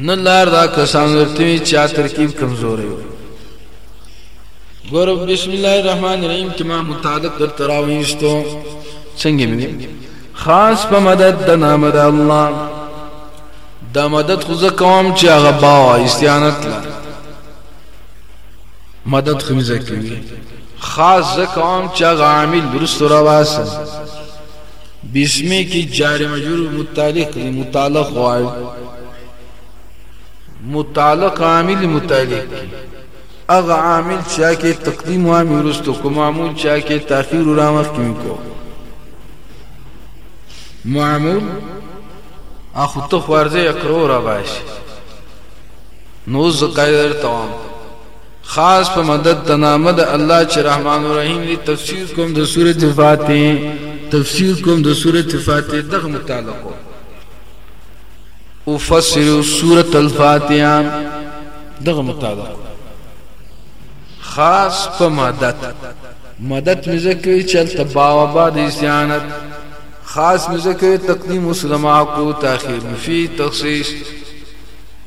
نه لار دا کسان ورته وي چې ترکیب کمزوری وي ګورو بسم الله الرحمن الرحیم کې ما متعلق در تراویشتو څنګه مې خاص په مدد د نام د الله دا مدد خو زه کوم چې هغه با استعانت لا مدد خو زه کوي خاص زه کوم چې هغه عامل درست راواسه بسمه کی جار مجرور متعلق دی متعلق غواړي متعلق عامل متعلق کی اغه عامل چا کې تقدیم و امر رستو کوم معمول چا کې تاخير را مخ کې کو معمول اخو ته ورځه اقرو را باشي نو زکایر توام خاص په مدد د نامه د الله چې رحمان الرحیم دی تفسیر کوم د سورۃ فاتح تفسیر کوم د سورۃ فاتح دغه متعلق او فسر سورۃ الفاتحه دغه متعلق خاص په مدد مدد مزکوي چې تبا او باد اسیانت خاص مزکوي تقدیم مسلمه کو تاخير فی تخصیص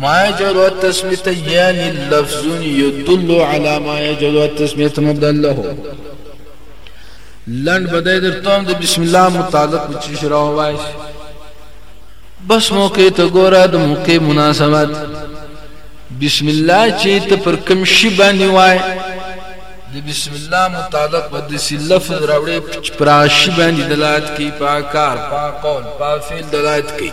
ما يجعل التسمية يعني لفظ يدل على ما يجعل التسمية مبدا له لند بدای در تام د بسم الله متعلق په چی شرا وایس بس موقع ته ګوره د موقع مناسبت بسم الله چې ته پر کوم شی باندې وای د بسم الله متعلق په دې لفظ راوړې پر شی باندې دلالت کوي په کار په قول په فعل دلالت کوي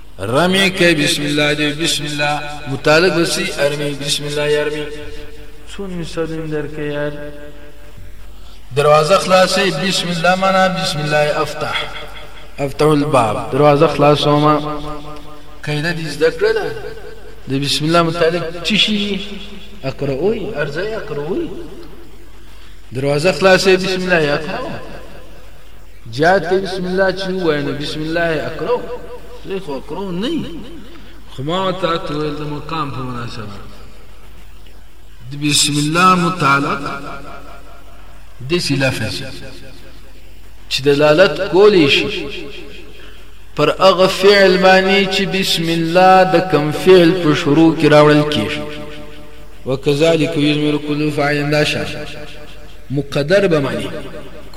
رمی کوي بسم الله دی بسم الله متعلق وسی ارمی بسم الله یارمی څون مثالونه درکې یار دروازه خلاصې بسم الله معنا بسم الله افتح افتح الباب دروازه خلاصوما قاعده دې زده کړل د بسم الله متعلق چی شي اقراوي ارزه اقراوي دروازه خلاصې بسم الله اقراوي جهاد ته بسم الله چې ووایه نو بسم الله یې اکړو دوی خو اکړو نه یي خو ما ورته هلته وویل د مقام په مناسبت د بسم الله متعلق داسې لفظ چې دلالت کولی شي پر هغه فعل باندې چې بسم الله د کم فعل په شروع کې راوړل کېږي وکذالک یزمر کل فاعل لا شان مقدر به معنی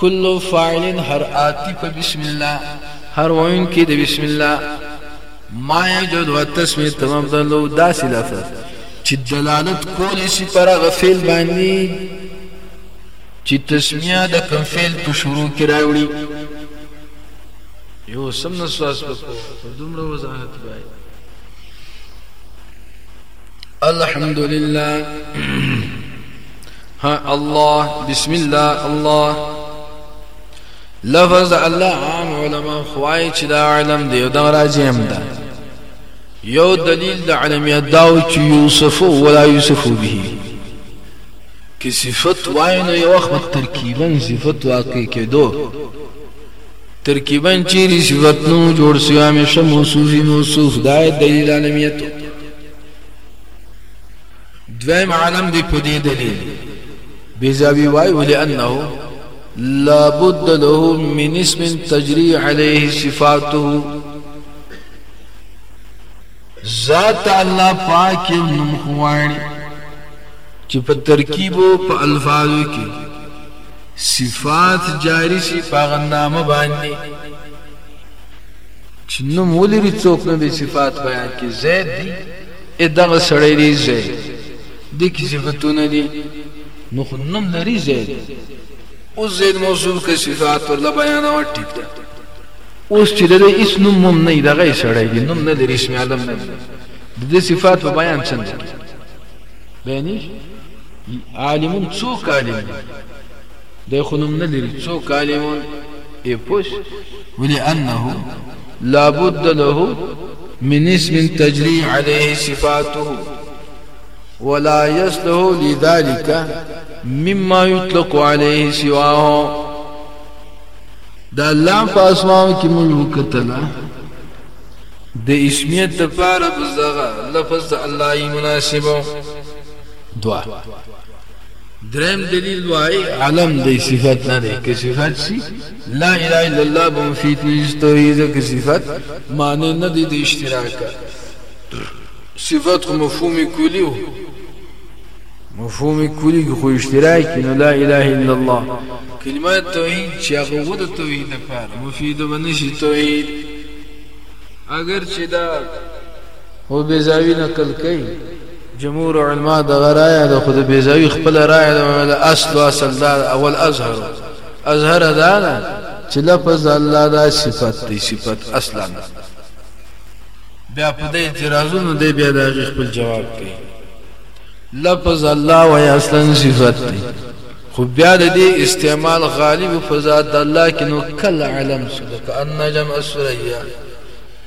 کل فاعل هر آتی په بسم الله هر وینکی د بسم الله ما یجد و تسمیه تمام دلو داسی لفظ چې دلالت کولی شي پر هغه فعل باندې چې تسمیه د کوم فعل په شروع کې راوړي یو سم نه سواس وکړو دومره وضاحت وای الحمدلله ها الله بسم الله الله لفظ الله عام علما خوای چې دا علم دی او دا راجم ده یو دلیل د علمیت داو چې یوسف ولا یوسف به کې صفت وای نو یو وخت ترکیبا صفت واقع کېدو ترکیبا چیرې صفت نو جوړ شي همیشه موصوف موصوف دا دلیل علمیت دویم عالم دی په دې دلیل بیزاوی وای ولانه لا بد له من اسم تجری علیه صفاته ذات الله پاک یو نوم خوانی چې په ترکیب او په الفاظو کې صفات جاری شي په نامه باندې چې نوم ولري څوک نه دي صفات بیان کې زید دی ای دغه سړی دی زید د کی صفاتونه دي نو خو نوم لري زید او زید موصوف کې صفات ورله بیان او ټیک ده اوس چې د اس نوم مم نه دغه سړی دی نوم نه لري اسم عالم نه د دې صفات په بیان څنګه بیانې عالمون څوک عالم دی خو نوم نه لری څو کالی مون ای پوش ولی انه لابد له من اسم تجری علیه صفاته ولا يصله لذلك مما يطلق عليه سواه دا الله په اسماو کې موږ وکتل د اسمیت د پاره بزغه لفظ الله مناسبو دعا دریم دلیل وای علم دی صفت نه دی که صفت شي لا اله الا الله به مفید نشته وي ځکه صفت معنی نه دی د اشتراک صفت خو مفهوم کلی و مفهوم کلی خو اشتراک نو لا اله الا الله کلمه توحید چې هغه و د توحید لپاره مفید به نشي توحید اگر چې دا هو بزاوی نقل کوي جمهور علما دغه رایه ده خو د بیزاوي خپل رایه ده د اصل اصل دا اول اظهر اظهر دا نه چې لفظ الله دا صفت دی صفت اصلا بیا په دې اعتراضونو دی بیا د خپل جواب کوي لفظ الله وای اصلا صفت دی خو بیا د دې استعمال غالب فزاد الله کې نو کل علم سره کأن جمع سریا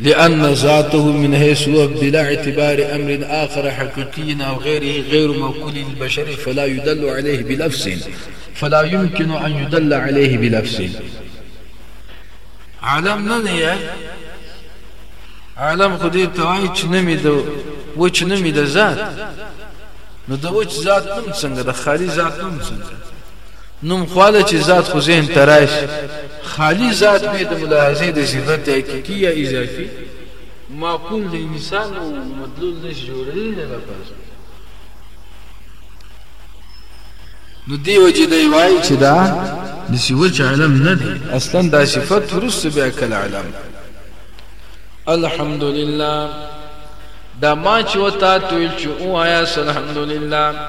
لأن ذاته من حيث هو بلا اعتبار أمر آخر حقيقي أو غيره غير موكول للبشر فلا يدل عليه بلفظ فلا يمكن أن يدل عليه بلفظ عالم نه دی عالم خو دې توای چې نه مې د وچ نه مې د ذات نو د وچ ذات نوم څنګه د خالي ذات نوم څنګه نوم خواله چې ذات خو ذهن تراش خالی ذات مې د ملاحظې د صفت حقيقي یا اضافي معقول د انسان او مدلول نش جوړې نه لپاره نو دی وجه دی وای چې دا د سوچ علم نه دی اصلا دا صفت ورس بیا کل علم الحمدلله دا ما چې وتا تویل چې او آیا الحمدلله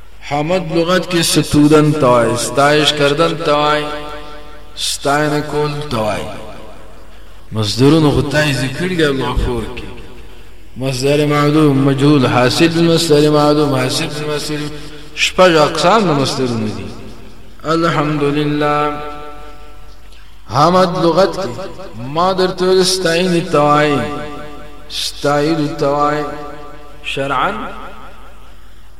حمد لغت کې ستودن توای ستایش کردن توای ستاین کول توای مصدرونو خدای ذکر دی الله فور کې مصدر معدوم مجهول حاصل مصدر معدوم حاصل مصدر شپږ اقسام د مصدرونو دي الحمدلله حمد لغت کې ما درته ستاین توای ستایل توای شرعا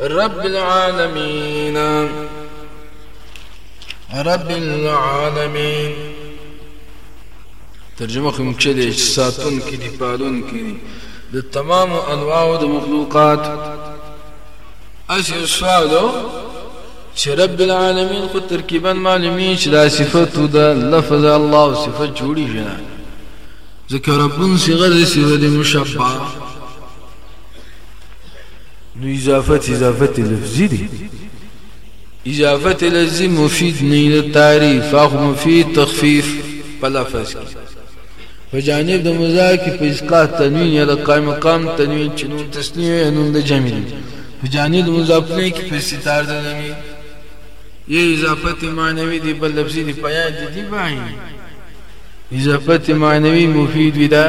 رب العالمين رب العالمين ترجمه کوم چې د ساتون کې دی پالون کې دی د تمام انواع د مخلوقات اسی سوالو چې رب العالمین خو ترکیبا معلومی چې دا صفت او دا لفظ الله او صفت جوړی جنا ذکر ربون صغر صفت مشبع نو اضافت اضافت لفظی دی اضافت لفظی مفید نه د تعریف اخ مفید تخفیف په لفظ کې په جانب د مضاف کې په اسقاط تنوین یا د قائم مقام تنوین چې نون تسنیه نون د جمع دی په جانب د مضاف نه کې په ستار د نوی یې اضافت معنوي دی بل لفظي دی پیا دی دی بای اضافت معنوي مفید ودا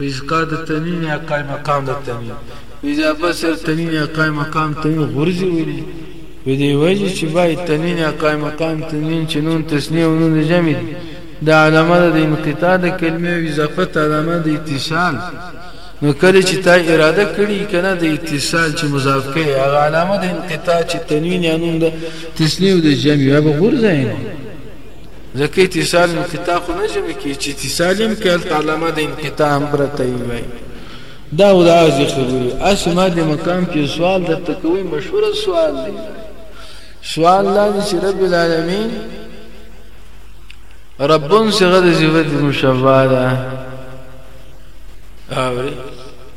رزقا د تنين يا قائم مقام د تنين په اضافه سره تنين يا قائم مقام تنين غورځي ولي په دې وجه چې باید تنين يا قائم مقام تنين چې نون تسنیه او نون جمع دي د علامه د انقطاع د کلمې او اضافت علامه د اتصال نو کله چې تا اراده کړی کنه د اتصال چې مضاف کې هغه علامه د انقطاع چې تنوین یا نون د تسنیه او د جمع یا به غورځاینه ځکه اتصال انقطاع خو نه جمع کی چې اتصال هم کې هلته علامه د انقطاع هم پرته یي وای دا او دا ځي خبرې اسی ما د مقام کې سوال د تکوي مشهور سوال دی سوال لا چې رب العالمین ربون صغه د صفت مشبعه ده اوري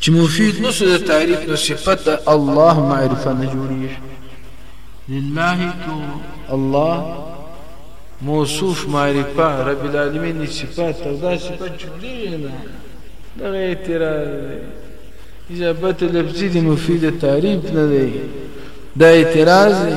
چې مفید نه شو د تعریف نو صفت د الله معرفه نه جوړیږي لله کو الله موصوف معرفه رب العالمین صفات او دا صفات جوړیږي نه دغه اعتراض دی اجابت لفظی دی مفید تعریف نه دی دا اعتراض دی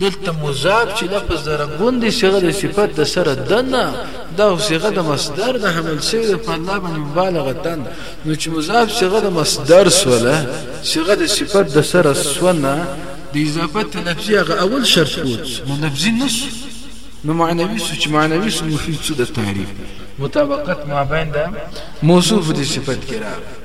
دلته مضاف چې لفظ د ربون دی صيغه د صفت د سره دنه دا صيغه د مصدر د حمل شوی د په الله باندې مبالغه نو چې مضاف صيغه د مصدر سوله صيغه د صفت د سره سونه د اضافت لفظي هغه اول شرط کوت نو لفظي نس نو معنوي سو چې معنوي سو مفيد سو د تعریف مطابقت ما بین د موصوف د صفت کې راغلی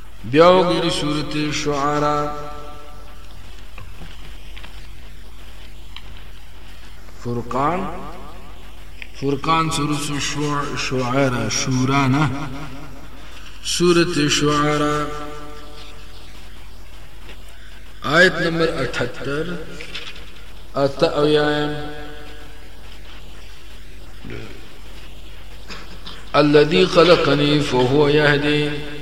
بیا وګورئ سورت شعرا فرقان فرقان سورت شعرا شورا نه سورت شعرا آیت نمبر 78 اتا او یایم الذي خلقني فهو يهدين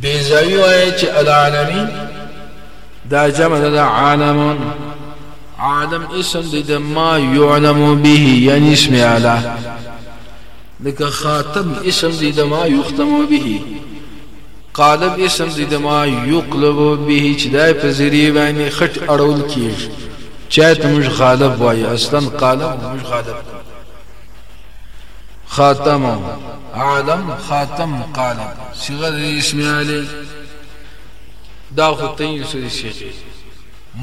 بیضاوی وایې چې العالمین دا جمع ده دا عالمون عالم اسم دی د ما یعلمو به یعنی اسم اعلا لکه خاتم اسم دی د ما یختمو به قالب اسم دی د ما یقلبو به چې دای په ذریعه باندې خټ اړول کیږي چا ته موږ غالب وایي اصلا قالب موږ غالب خاتم عالم خاتم قالب صيغه د اسم علی دا خو تین سری شیخ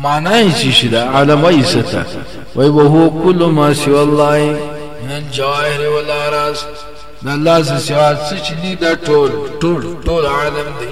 معنی چې شي دا عالم ای ستا وای به هو کل ما سو الله من الجواهر والارس دا الله سوا څه چې دا ټول ټول ټول عالم دی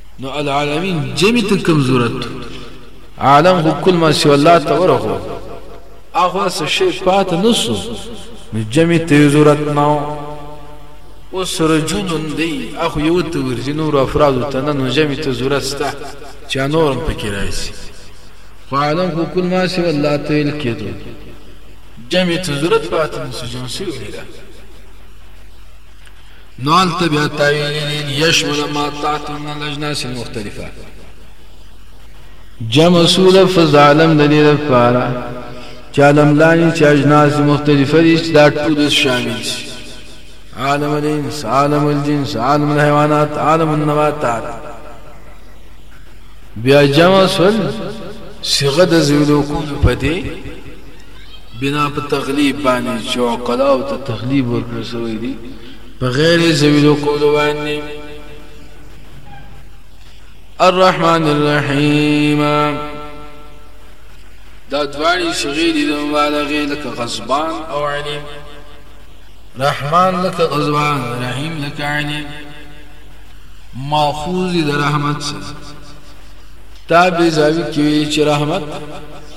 نو العالمین جمع ته کم ضرورت عالم خو کل ما سوا الله ته ورغو اخو څه شی پات نسو نو جمع ته ضرورت نه اوس رجل دی اخو یو ته ورځي نور افراد ته نه نو جمع ته ضرورت سته چې نورم پکې راځي خو عالم خو کل ما سوا الله ته ویل کېدو جمع ته ضرورت پات نسو جمع سوی نه نو هلته بیا تاویل یشمل ما تحت من الاجناس المختلفه جمع سوره فزعلم د دې لپاره چې عالم لانی چې اجناس مختلفه دي چې دا ټول شامل شي عالم الانس عالم الجنس عالم الحيوانات عالم النباتات بیا جمع سول صيغه د زیلو کول پدې بنا په تغلیب باندې چې عقلاو ته تغلیب ورکړل شوی دی په غیر ذوی العقول باندې الرحمن الرحیم دا دواړي صغیر دي مبالغه لکه غضبان او علیم رحمان لکه غضبان رحیم لکه علیم ماخوذ د رحمت سره تابع زاوی کې چې رحمت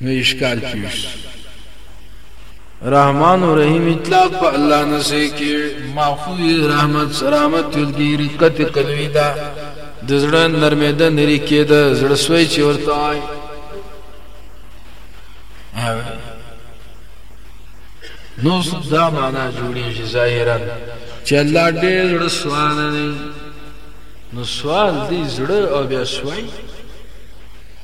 نه یې ښکار کیږي رحمان و رحیم اطلاق په الله نه سي کې معفو رحمت سلامت ولګي رقت قلبي دا د زړه نرمه ده نری کې ده زړه سوی چې ورته وای نو دا معنا جوړیږي ظاهرا چې الله ډېر زړه سوان نه نو سوال دی زړه او بیا سوای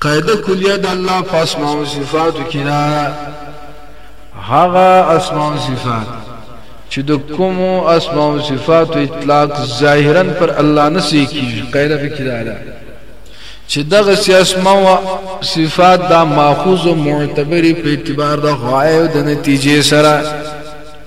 قاعده کلیه د الله په اسماء او صفاتو کې دا ده هغه اسماء او صفات چې د کوم اسماء او صفات اطلاق ظاهرا پر الله نه سي کیږي قاعده په کې دا ده چې دغه سیاسما او صفات دا ماخوذ او معتبري په اعتبار د غایو د نتیجې سره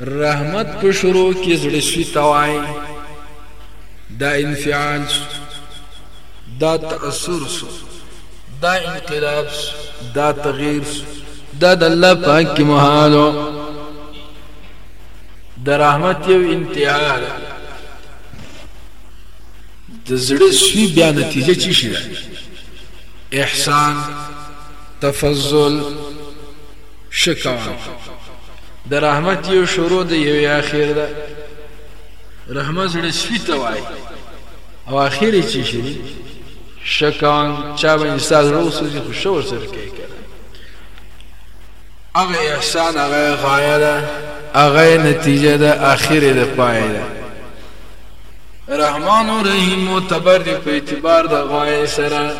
رحمت په شروع کې زړه سوي ته وایي دا انفعال سو دا تأثر سو دا انقلاب سو دا تغییر سو دا د الله پاک کې محالو د رحمت یو انتها ده د زړه سوی بیا نتیجه چی شي احسان تفضل شکان د رحمت یو شروع د یو اخر ده رحمت زړه سپی ته وای او اخر چی شری شکان چا به انسان رو سوزی خو شو سر کوي کنه هغه احسان هغه غایه ده هغه نتیجه ده اخر ده پای ده رحمان و رحیم و تبر دی په اعتبار د غایه سره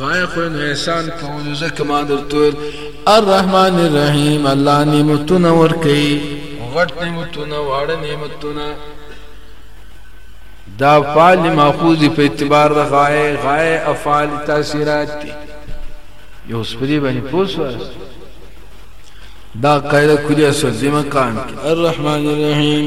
غایه خو نو احسان کولو ځکه ما درتویل الرحمن الرحیم الله نعمتونه ورکوي غټ نعمتونه واړه نعمتونه دا فعل ماخوذ په اعتبار د غایه غایه افعال تاثیرات دي یو سپری باندې پوسواست دا قاعده کلیه سو دې مقام کې الرحمن الرحیم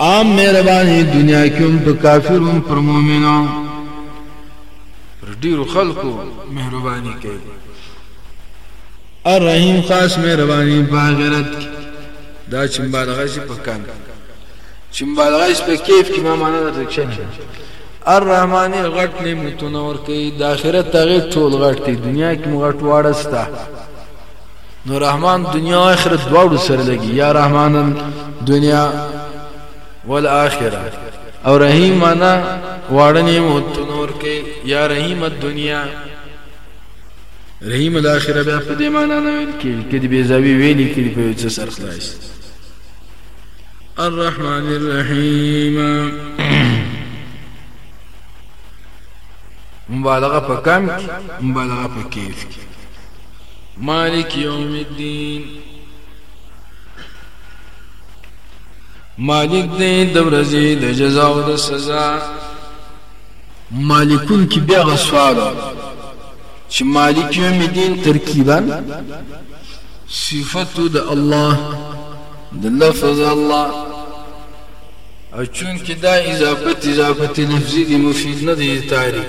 عام مهرباني دنیا کې هم په کافر هم پر مؤمنو پر ډیرو خلکو مهرباني کوي الرحیم خاص مهرباني په آخرت کې دا چې مبالغه شي په کم چې مبالغه شي په کیف کې ما معنا درته کښنه الرحمن غټ نعمتونه ورکي د آخرت هغه ټول غټ دي دنیا کې مغټ واړستا نو رحمان دنیا او آخرت دواړو سره لګي یا رحمان دنیا والآخرة او رحیم معنا واړه نعمت نور کې یا رحیم الدنیا رحیم الاخره بیا په دې معنا نه ویل کېږي کې دې بیزاوی ویل کېږي په څه سر خلاص الرحمن الرحیم مبالغه په کم کې مبالغه په کیف کې مالک یوم الدین مالک دې د ورځې د جزا او د سزا مالکون کې بیا غسوال چې مالک یوم الدین ترکیبا صفت د الله د لفظ الله او چون کې دا اضافت اضافت لفظي دی مفید نه دی تعریف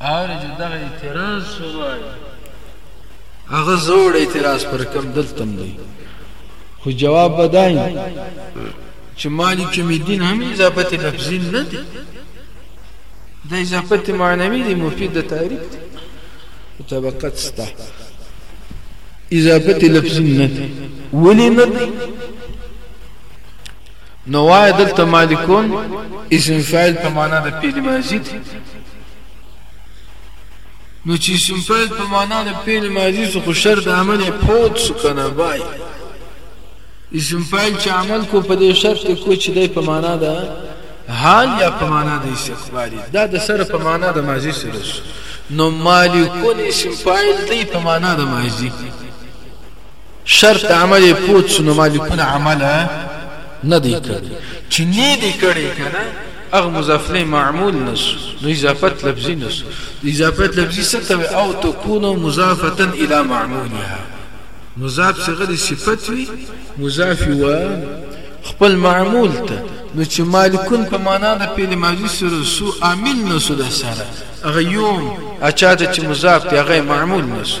آره چې دغه اعتراض سوای هغه زوړ اعتراض پر کم دلتم دی خو جواب بدای چې مالک یوم الدین هم اضافت لفظی نه دی د اضافت معنوي دی مفید د تعریف دی طبقت ستا اضافت لفظی نه دی ولی نه دی نو وایه دلته مالکون اسم فاعل په معنا د فعل ماضی دی نو چې اسم فاعل په معنا د فعل ماضی سو خو شر د عمل فوت سو کنه وای اسم فاعل چې عمل کو په دې شرط کو چې دی په معنا د حال یا په معنا د استقبال دا د سره په معنا د ماضی سره نو مالکون اسم فاعل دی په معنا د ماضی شرط د عمل یې پوه سو نو مالکونه عمل نه دی کړی چي نی دی کړی کنه اغ مضافله معمول نسو نو اضافت لفظی نسو اضافت لفظی ستوي او تكونو مضافتا الى معمولها مضاف صغه د صفت وي مضاف و خپل معمول ته نو چې مالکون په معنا د پیل ماضی سره سو عامل نسو د سره اغه یوم اچا ته چې مضاف دی اغه معمول نسو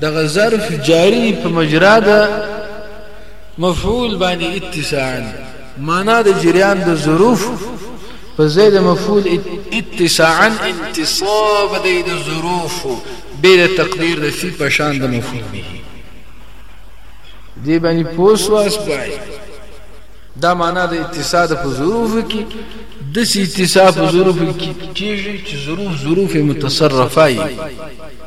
دغه ظرف جاري په مجرا د مفعول باندې اتساعا معنا د جریان د ظروف په ځای د مفعول اتساعا انتصاب دی د ظروف به د تقدیر د فی په شان د مفعول به دی باندې پوس واس پای دا معنا د اتساع په ظروف کې د اتساع په ظروف کې کیږي چې ظروف ظروف متصرفه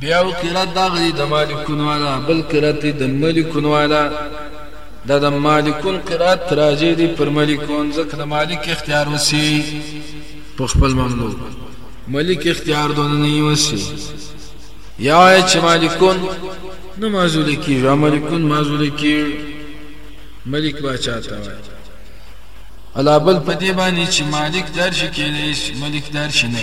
بیا یو قرات داغه دی د مالکون والا بل قرات دی د ملکون والا دا د مالکون قرات راجع دی پر ملکون ځکه د مالک اختیار وسی په خپل مملوک ملک اختیار دونه نه وسی یا چې مالکون نه مازول کیږي مالکون مازول کیږي ملک باچا ته وایي علا بل په دې باندې چې مالک درش کېدای شي ملک درش نه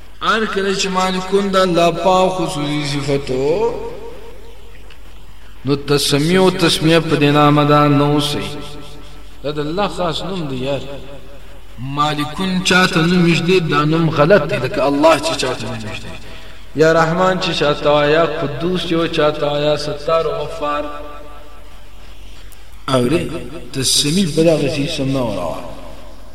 هر کله چې معنی کون د الله پاک خصوصي صفاتو نو تسمیه او تسمیه په دینامه دا نو سي دا د الله خاص نوم دی یار مالکون چاته نوم مشدي دا نوم غلط دی لکه الله چې چاته نوم مشدي یا رحمان چې چاته یا قدوس چې چاته یا ستار او غفار اوره تسمیه بلا غسی سمنا وراوه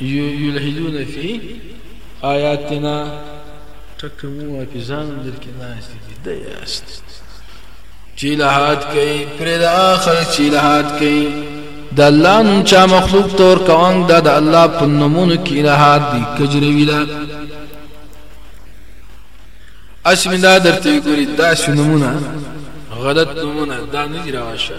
یلحدون فی آیاتنا ټکه مو حافظانو دل کې ناشته دي د یاست چې لحات کوي پر د اخر چې لحات کوي د الله نوم چا مخلوق تور کوان دا د الله په نومونو کې لحات دي کجروی دا اسم دا درته ګوري دا نمونه غلط نمونه دا نه دی راشه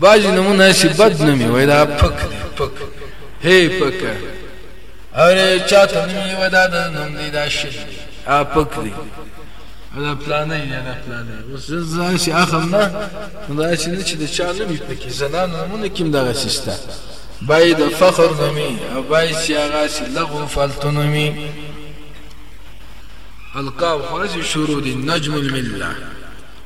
باج نمونه شي بد نمی وای دا پک دی پک هی پک اره چاته نمی وای دا د نوم دی دا شي ا پک دی دا پلانې یا دا پلانې اوس زه شي اخم نه دا شي نه چې د چا نمی پکې زنان نمونه کیم دغه سیسته باید فخر نمی او باید چې هغه شي لغو فلتو نمی القاب خاص شروع دي نجم المله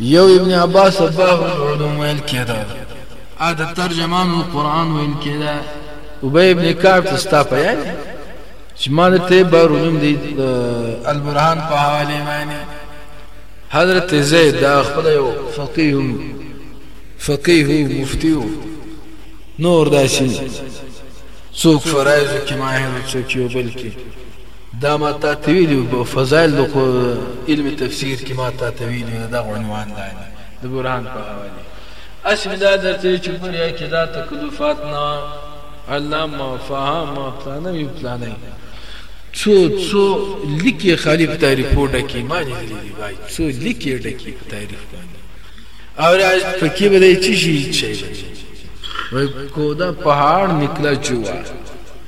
یو ابن عباس صباح العلوم ویل کېده ا د ترجمان القرآن ویل کېده ابی ابن کعب ته ستا په یاد چې ما د ته بار علوم دی البرهان په حواله باندې حضرت زید دا خپل یو فقيه فقيه مفتي نور داسي څوک فرایض کې ماهر څوک یو بل کې دا ما تاته ویلی وو په فضائل د علم تفسیر کی ما تاته ویلی وو دغه عنوان لاندی د برهان په حوالی اسی می دا درته وی چی ګوری یکی دا تکلفات نا علامه فهامه پلانه وی پلانه څو څو لیکی خالی په تعریفو ډکی ما نه لیدلی دی بای څو لیکی ډکی په تعریف باندې او راز پکی بده چی شی چی بده کودا پهاړ نکلا چوا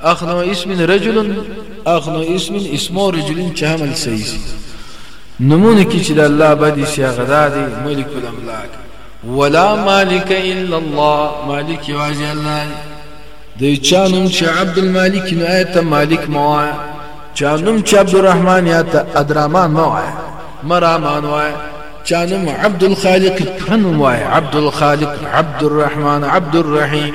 اخنو اسم رجل اخنو اسم اسمو رجل چې حمل صحیح سي نمونه کې چې د الله باندې سي هغه دادي ملک الاملاک ولا مالک الا الله مالک واجه الله د چانم چې عبد المالک نو آیت مالک موا چانم چې عبد الرحمن یا ته ادرامان موا مرامان وای چانم عبد الخالق تنم وای عبد الخالق عبد الرحمن عبد الرحیم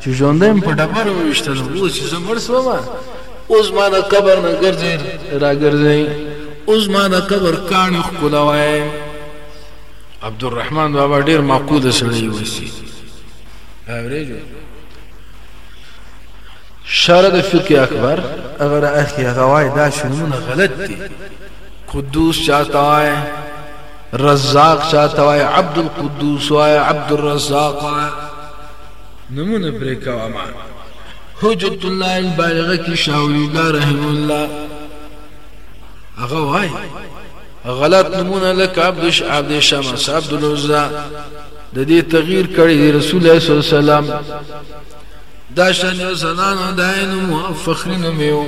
چې ژوندی مې په ډبره وویشته نو اوس چې زه مړ شوم اوس زما د قبر نه ګرځئ راګرځئ اوس زما د قبر کاڼي ښکلوئ عبدالرحمن بابا ډیر معقول سړی وسی اوریجو شرع د فقه اکبر اگر اخی غوای دا شنونه غلط دي قدوس چاته وای رزاق چاته وای عبد القدوس وای عبد الرزاق وای نمونه پرې کومه حجت الله البالغه کی شاه ولی الله رحمه الله هغه وای غلط نمونه لکه عبد عبد شمس عبد العزى د دې تغییر کړی دی رسول الله صلی الله علیه وسلم دا شان یو زنان او داین مو فخری نوم یو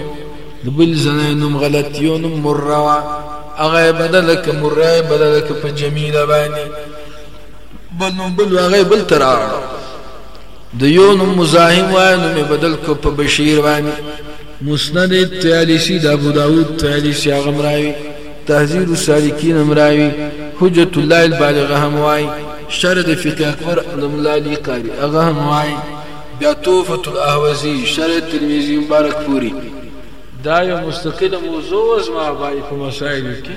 د بل زنان نوم غلط یو نوم مروا هغه بدل ک مرای بدل ک په جمیله باندې بل نوم بل واغې بل تر اړ د یو نوم مزاحم وای نو می بدل کو په بشیر باندې مسند تیالیسی د ابو داود تیالیسی هغه مراوي تهذیب السالکین مراوي حجت الله البالغ هم وای شر د فقه اکبر د مولا علی قاری هغه هم وای بیا توفت الاحوزی شر ترمذی مبارک پوری دا یو مستقله موضوع زما بای په مسائل کې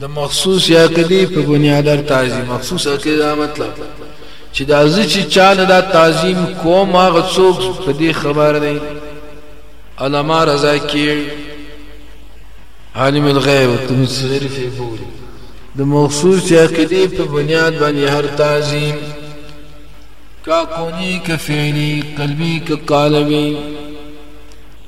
د مخصوص یا کدی په بنیادر تعظیم مخصوص اکی دا مطلب چې دا زه چې چانه دا تعظیم کوم هغه څوک په دې خبر نه علما رضا کې عالم الغیب تمسیر فی بولی د مخصوص یا کدی په بنیاد باندې هر تعظیم کا کونی کا فعلی قلبی کا قالبی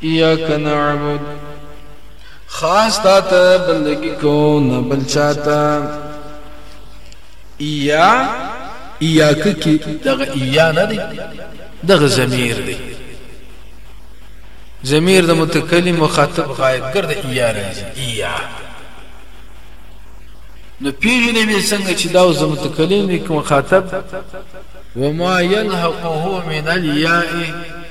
ایاک نعبد خاص تا ته بندگی کو نه بل چاته ایا ایاک کی دغه ایا نه دی دغه ضمیر دی ضمیر د متکلم مخاطب غائب ګرد ایا راځي ایا نو پیژنې به څنګه چې دا زموږ متکلم کوم مخاطب وما ينهقه من الياء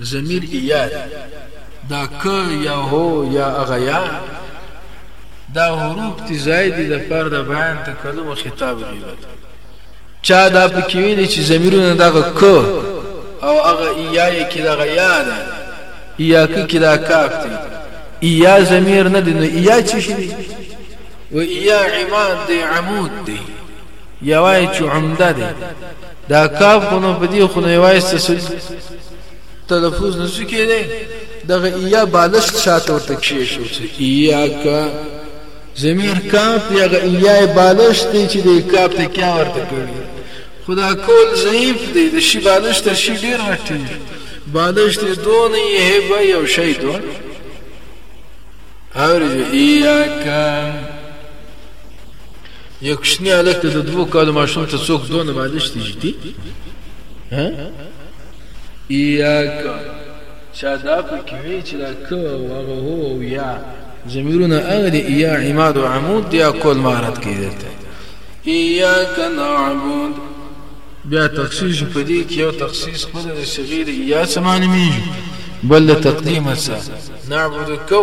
ضمیر ای یا دی دا ک یا هو یا اغه یا دا حروف تی زائد د پر د بیان تکلم او خطاب دی چا دا پکې ویل چې ضمیرونه دغه ک او هغه ایای کې دغه یا ده ایا کې کې دا کاف دی ایا ضمیر نه دی نو ایا چې شي دی و ایا عماد دی عمود دی یوای چې عمده دی دا کاف خو نو په دې خو نه وایي تسل تلفظ نه شو کېدی دغه ایا بالښت شاته ورته کښې شو چې ایا کا زمیر کاف دی هغه ایا بالښت دی چې د کاف ته کیا ورته کوي خدا کول ضعیف دی د شی بالښت تر شی ډیر غټي بالښت دون یې هبه یو شی دون اورځي ایا کا یو کوچنی هلک ته د دوو کالو ماشوم ته څوک دونه مالش دی جدي ها ایاک چا دا پکې وی چې دا کو هغه هو او یا زمیرونه هغه دی یا عماد او عمود یا کول مارت کې دلته ایاک نعبد بیا تخصیص په دې کې یو تخصیص خپل د صغیر یا سمانه میږي بل تقدیم سره نعبد کو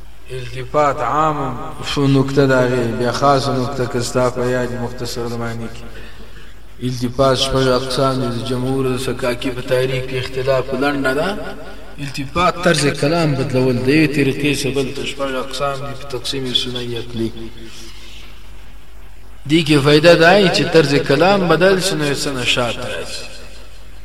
التفات عام شو نکته دا غي بیا خاص نکته کستا په یاد مختصر المعنی کې التفات شپږ اقسام دي جمهور د سکاکی په تاریخ کې اختلاف لند نه ده التفات طرز کلام بدلول دی طریقې سبل تشپږ اقسام دي په تقسیم سنی عقلی دي کې فائدہ دا چې طرز کلام بدل شنو سن شات راځي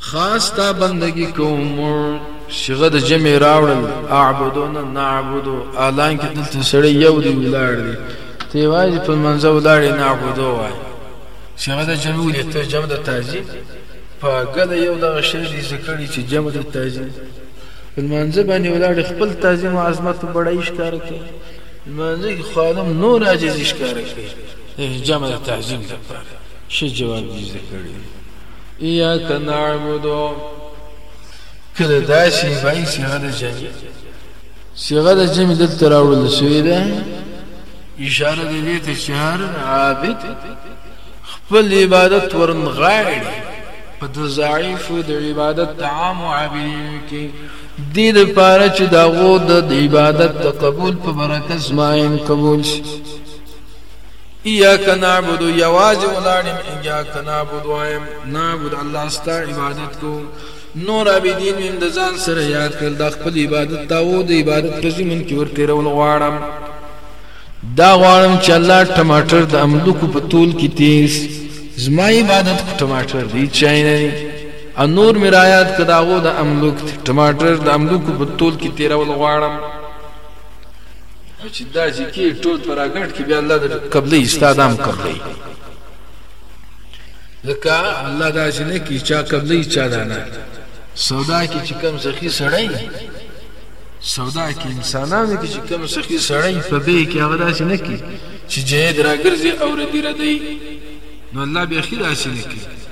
خاص تا بندگی کوم شغه د جمع راوړل اعبدون نعبدو الان کې دلته سړی یو دی ولاړ دی ته وای په منځه ولاړ نعبدو وای شغه د جمع ولې ته جمع د تعظیم په ګل یو دغه شی دی ذکر چې جمع د تعظیم په منځه باندې ولاړ خپل تعظیم او عظمت بڑای ښکار کوي منځه خادم نور عاجز ښکار کوي جمع د تعظیم لپاره شه جواب دي زده کړي اياک نعبد کله دا شي بای صيغه د جمع صيغه د جمع د تراول شوی ده اشاره دې ته شهر عابد خپل عبادت ورن غاړي په د ضعیف د عبادت عام عابدین کې د دې لپاره چې دا غو د عبادت قبول په برکت زمایم قبول شي ایاک نعبد یوازې ولاړ یم ایاک نعبد وایم نعبد الله ستا عبادت کو نور عابدین مې د ځان سره یاد کړل د خپل عبادت ته او د عبادت په زمن کې ورته رول غواړم دا غواړم چې الله ټماټر د املوکو په تول کې تیز زما عبادت کو ټماټر دی چای نه دی انور مې رایاد کدا غو د املوک ټماټر د املوکو په تول کې تیرول غواړم نو چی دا چی کی ټول پر اکاونټ کی بیا الله در قبلی ستا دام قبلی ځکه الله دا چې نه کی چا قبلی چا دا نه سودا کې چې کم سخی سړی سودا کې انسانانو کې چې کم سخی سړی په به کې هغه دا چې نه کی چې جهاد راګرځي او ردی ردی نو الله به خیر اسنه کی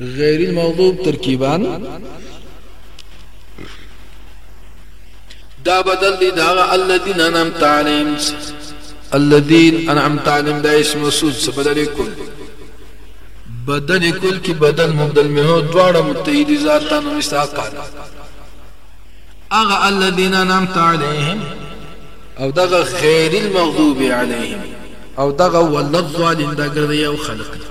غیر المغضوب ترکیبان دا بدل دی دا الذين انعمت عليهم الذين انعمت عليهم دا اسم موصول څه بدل کول بدل کول کې بدل مبدل منه دواړه متحدي ذاتان او مستحقان اغه الذين انعمت عليهم او دغه غیر المغضوب عليهم او دغه ولد ظالم دا ګرځي او خلق دی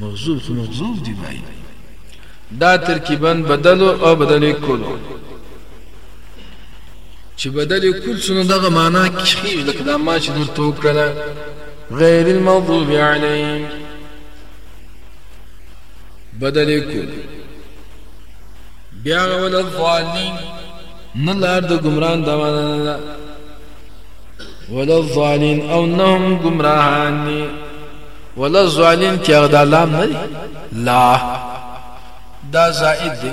مغزوب خو مغزوب دی بای دا ترکیبا بدلو او بدلې کولو چې بدلې کول څنو دغه معنا کیږي لکه دا ما چې درته وکړه غیر المغضوب علیهم بدلې کول بیا ول الظالمین نه لار د ګمران دا معنا نه ولا الظالمین او نهم ګمراهان ولا الظالین کې هغه د لام نه دی لا دا زائد دی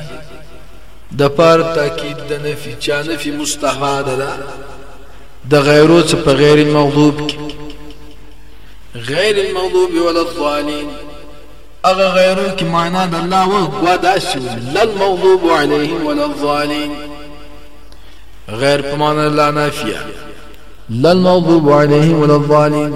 د پار تاکید د نفي چا نفي مستفاده ده د غیرو څخه په غیر المغضوب کې غیر المغضوب ولا الضالین اغه غیرو کې معنا د الله و غوا داسي لا المغضوب عليهم ولا الضالین غیر په معنا لا نافیه لا المغضوب عليهم ولا الضالین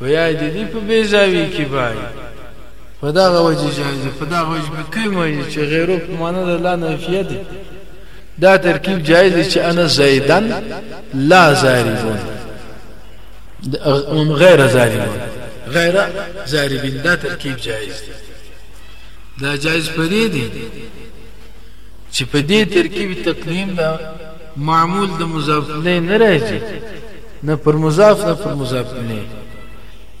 ويا دي دي په بيزاوي کې بای په دغه وجه جایز په دغه وجه په کوم وجه چې غیرو په معنا د لا نافیه دي دا ترکیب جایز دی چې انا زیدن لا زاربون هم غیر زاربون غیر زاربین دا ترکیب جایز دی دا جایز پرې دی چې په دې ترکیب تقدیم دا معمول د مضاف الیه نه راځي نه پر مضاف نه پر مضاف الیه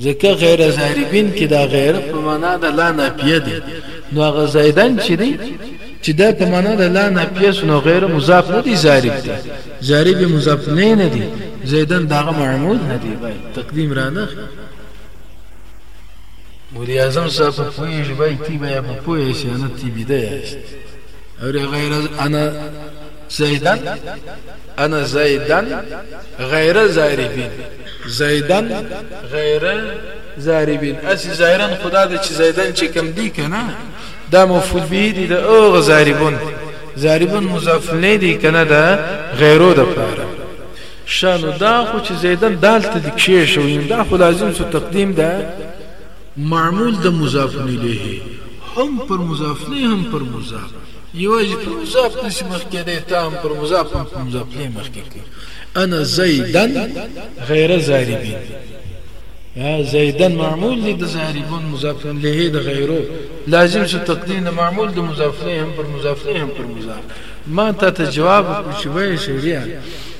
ځکه غیر زاربین کې دا غیر په معنا د لا نافیه دی نو هغه زیدن چې دی چې دا په معنا د لا نافیه سنو غیر مضاف نه دی زارب دی زارب مضاف نه نه دی زیدن داغه معمول نه دی بای تقدیم را نه مولي اعظم صاحب په پوهې ژبه کې بیا په پوهې شي نه تی بده یاست او غیر انا زيدا انا زيدا غير زاربين. زيدا غير زاربين اسی ظاهرا خدا د چې زيدا چې کم دی کنه دا مفعول به دی د اوغ زاربون زاربون مضاف نه دی کنه دا غیرو د پاره شانو دا خو چې زیدن دالته د کښې شو دا خو لازم سو تقدیم ده معمول د مضاف الیه هم پر مضاف الیه هم پر مضاف یوازې پر مضاف نسی مخکې دی تا هم پر مضاف هم پر مضاف الیه مخکې کړي انا زیدن غیر زاربین زیدن معمول دی د زاربون مضاف الیه د غیرو لازم شو تقدیم د معمول د مضاف الیه هم پر مضاف الیه هم پر مضاف ما ته ته جواب وکړو چې وای شړیا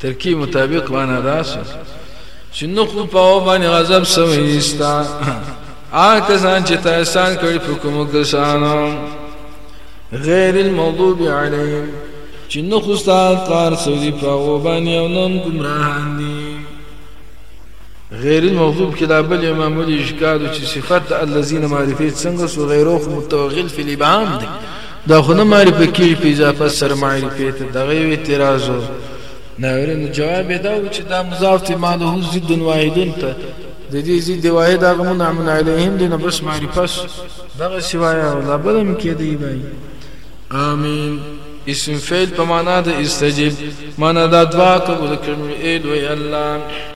ترکیب مطابق معنا دا سو چې نو خو په او باندې غضب سوی استا آ کسان چې تا احسان کړی په کوم کسانو غیر المغضوب علیهم چې نو خو ستا قار سوی په او باندې او نوم گمراهان دي غیر المغضوب کې دا بل امام ولي اشکال چې صفت الذين معرفت څنګه سو غیرو متوغل فی الابهام دي دا خو نه معرفه کیږي په اضافت سره معرفه ته دغه یو اعتراض و ناورین نو جواب یې دا و چې دا مضاف ته ما له ضد واحدون ته د دې ضد واحد هغه منعمن علیهم دی نه بس معرفه دغه سوایا او لا بلم کې دی بای آمین اسم فعل په معنا د استجب معنا دا دعا قبول کړم ای لوی الله